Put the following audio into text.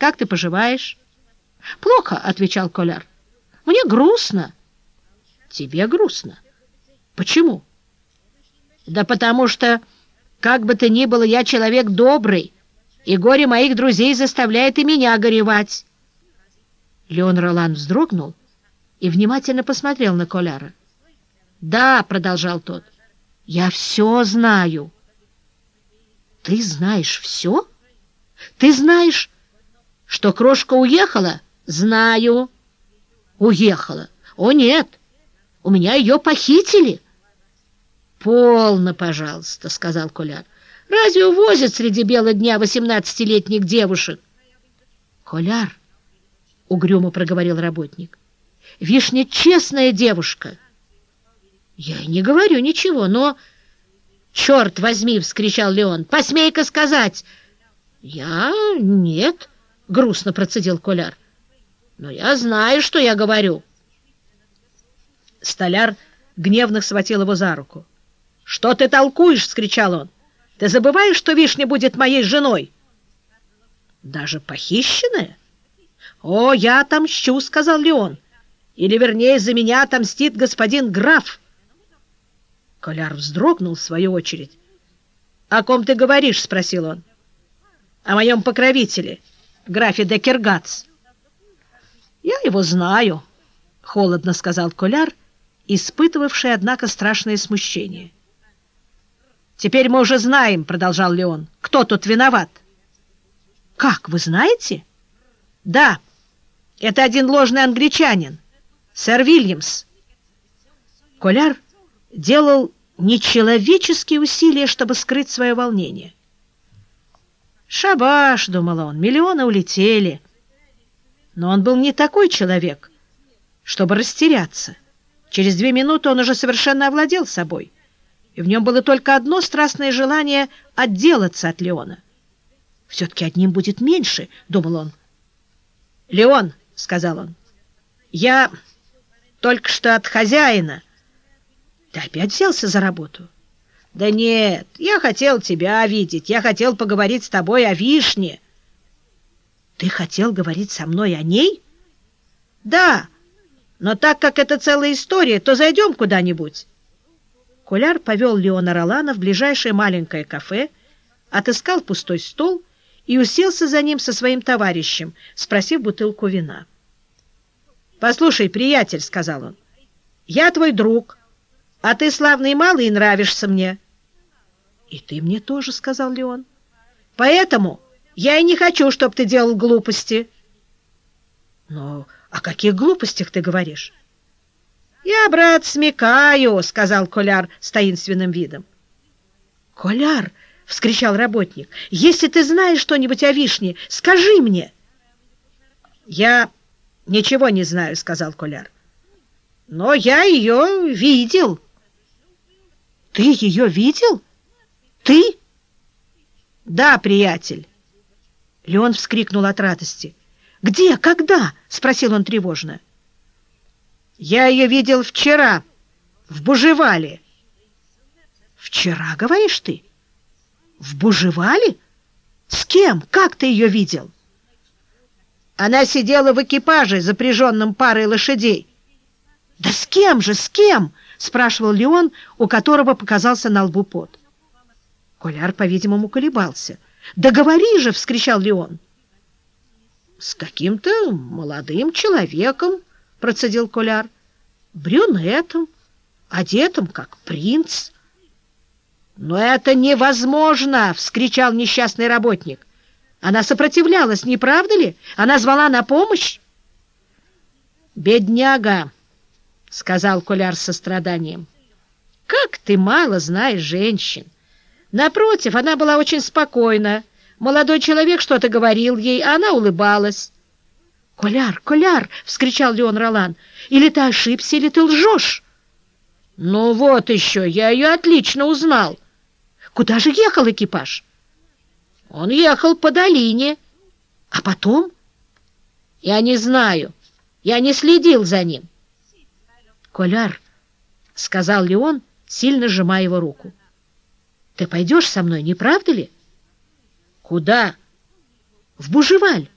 как ты поживаешь?» «Плохо», — отвечал Коляр. «Мне грустно». «Тебе грустно? Почему?» «Да потому что, как бы то ни было, я человек добрый, и горе моих друзей заставляет и меня горевать». Леон Ролан вздрогнул и внимательно посмотрел на Коляра. «Да», — продолжал тот, — «я все знаю». «Ты знаешь все? Ты знаешь, что крошка уехала?» «Знаю». «Уехала? О, нет, у меня ее похитили». «Полно, пожалуйста», — сказал Коляр. «Разве увозят среди бела дня восемнадцатилетних девушек?» «Коляр», — угрюмо проговорил работник, — «вишня честная девушка». «Я не говорю ничего, но...» «Черт возьми!» — вскричал Леон. «Посмей-ка сказать!» «Я... нет», — грустно процедил Коляр. «Но я знаю, что я говорю». Столяр гневно схватил его за руку. «Что ты толкуешь?» — вскричал он. «Ты забываешь, что Вишня будет моей женой?» «Даже похищенная?» «О, я отомщу», — сказал Леон. «Или, вернее, за меня отомстит господин граф». Коляр вздрогнул в свою очередь. «О ком ты говоришь?» — спросил он. «О моем покровителе, графе де Киргац». «Я его знаю», — холодно сказал Коляр, испытывавший, однако, страшное смущение. «Теперь мы уже знаем», — продолжал Леон, — «кто тут виноват». «Как, вы знаете?» «Да, это один ложный англичанин, сэр Вильямс». Коляр делал нечеловеческие усилия, чтобы скрыть свое волнение. «Шабаш!» — думал он, — «миллионы улетели». Но он был не такой человек, чтобы растеряться. Через две минуты он уже совершенно овладел собой, и в нем было только одно страстное желание отделаться от Леона. «Все-таки одним будет меньше», — думал он. «Леон», — сказал он, — «я только что от хозяина». Ты опять взялся за работу? Да нет, я хотел тебя видеть, я хотел поговорить с тобой о вишне. Ты хотел говорить со мной о ней? Да, но так как это целая история, то зайдем куда-нибудь. Куляр повел Леона Ролана в ближайшее маленькое кафе, отыскал пустой стол и уселся за ним со своим товарищем, спросив бутылку вина. «Послушай, приятель», — сказал он, — «я твой друг». А ты славный малый нравишься мне. — И ты мне тоже, — сказал Леон. — Поэтому я и не хочу, чтобы ты делал глупости. — Но о каких глупостях ты говоришь? — Я, брат, смекаю, — сказал Коляр с таинственным видом. — Коляр! — вскричал работник. — Если ты знаешь что-нибудь о вишне, скажи мне. — Я ничего не знаю, — сказал Коляр. — Но я ее видел. — ты ее видел? Ты? Да, приятель. Леон вскрикнул от радости. Где? Когда? Спросил он тревожно. Я ее видел вчера, в Бужевале. Вчера, говоришь ты? В Бужевале? С кем? Как ты ее видел? Она сидела в экипаже, запряженном парой лошадей. Да с кем же, с кем? — спрашивал Леон, у которого показался на лбу пот. Коляр, по-видимому, колебался. «Да говори же!» — вскричал Леон. «С каким-то молодым человеком», — процедил Коляр, — «брюнетом, одетым как принц». «Но это невозможно!» — вскричал несчастный работник. «Она сопротивлялась, не правда ли? Она звала на помощь?» «Бедняга!» — сказал Коляр с состраданием. «Как ты мало знаешь женщин! Напротив, она была очень спокойна. Молодой человек что-то говорил ей, а она улыбалась». «Коляр, Коляр!» — вскричал Леон Ролан. «Или ты ошибся, или ты лжешь?» «Ну вот еще, я ее отлично узнал». «Куда же ехал экипаж?» «Он ехал по долине». «А потом?» «Я не знаю. Я не следил за ним». «Коляр», — сказал Леон, сильно сжимая его руку, — «ты пойдешь со мной, не правда ли?» «Куда?» «В Бужеваль».